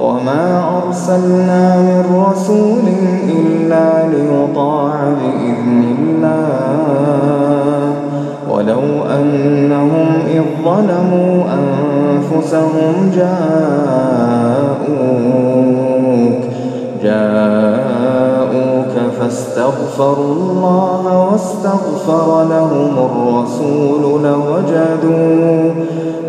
وما أرسلنا من رسول إلا ليطاع بإذن الله. ولو أنهم إذ ظلموا أنفسهم جاءوك جاءوك فاستغفروا الله واستغفر لهم الرسول لوجدوا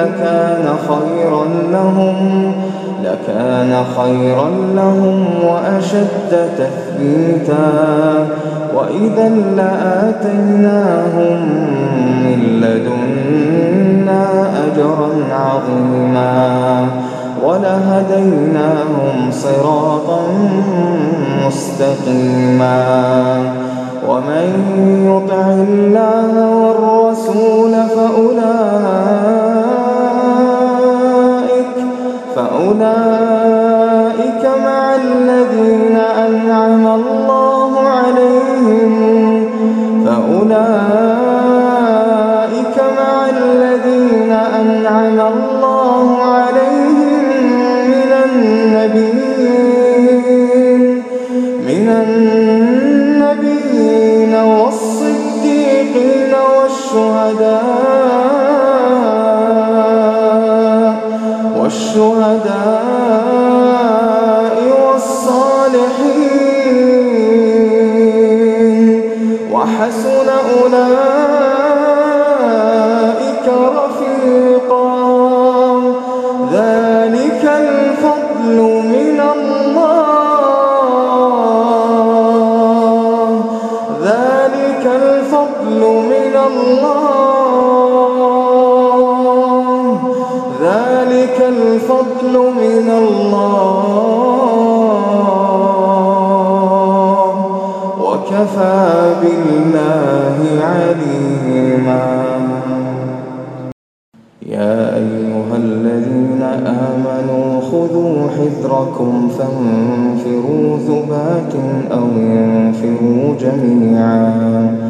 لكان خيرا لهم لكان خيرا لهم وأشد تثبيتا. وإذا لآتيناهم من لدنا أجرا عظيما ولهديناهم صراطا مستقيما. ومن يطع الله والرسول فأولئك فأولئك مع الذين أنعم الله عليهم فأولئك مع الذين أنعم الله وحسن أولئك رفيقا. ذلك الفضل من الله. ذلك الفضل من الله. الفضل من الله. وكفى بالله عليما. يا أيها الذين آمنوا خذوا حذركم فانفروا ثبات أو انفروا جميعا.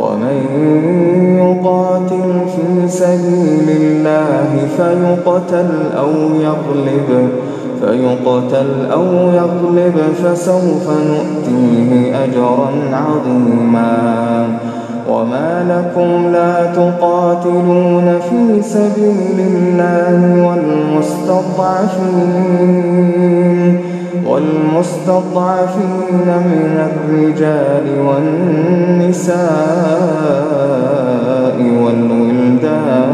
ومن يقاتل في سبيل الله فيقتل أو يغلب فيقتل أو يغلب فسوف نؤتيه أجرا عظيما. وما لكم لا تقاتلون في سبيل الله والمستضعفين. والمستضعفين من الرجال والنساء والولدان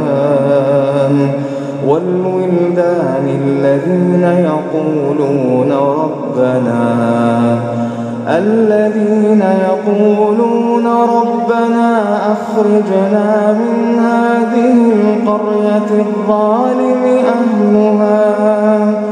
والولدان الذين يقولون ربنا الذين يقولون ربنا أخرجنا من هذه القرية الظالم أهلها.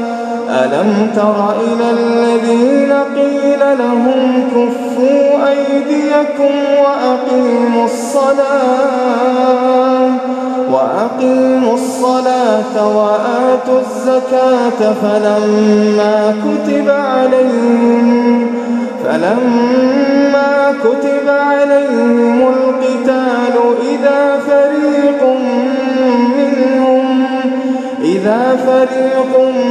ألم تر إلى الذين قيل لهم كفوا أيديكم وأقيموا الصلاة وأقيموا الصلاة وآتوا الزكاة فلما كتب عليهم فلما كتب عليهم القتال إذا فريق منهم إذا فريق منهم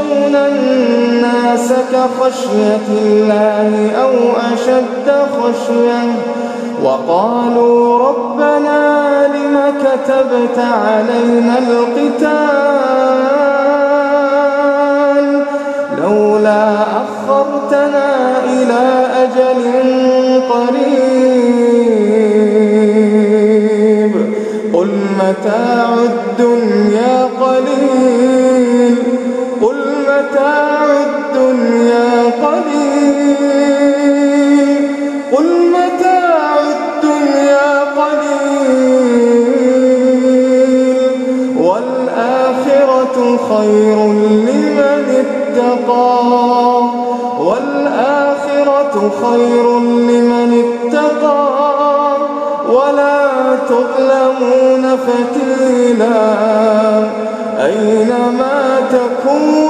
يخشون الناس كخشية الله أو أشد خشية وقالوا ربنا لم كتبت علينا القتال لولا أخرتنا إلى أجل قريب قل متاع خير اتقى. والآخرة خير لمن اتقى. ولا تظلمون فتيلا. أينما تكونوا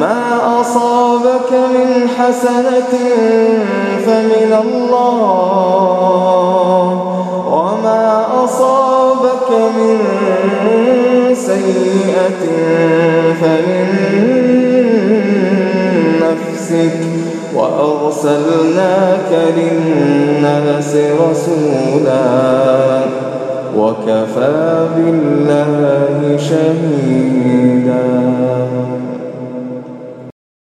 ما أصابك من حسنة فمن الله؟ وما أصابك من سيئة فمن نفسك؟ وأرسلناك للناس رسولا. وكفى بالله شهيدا.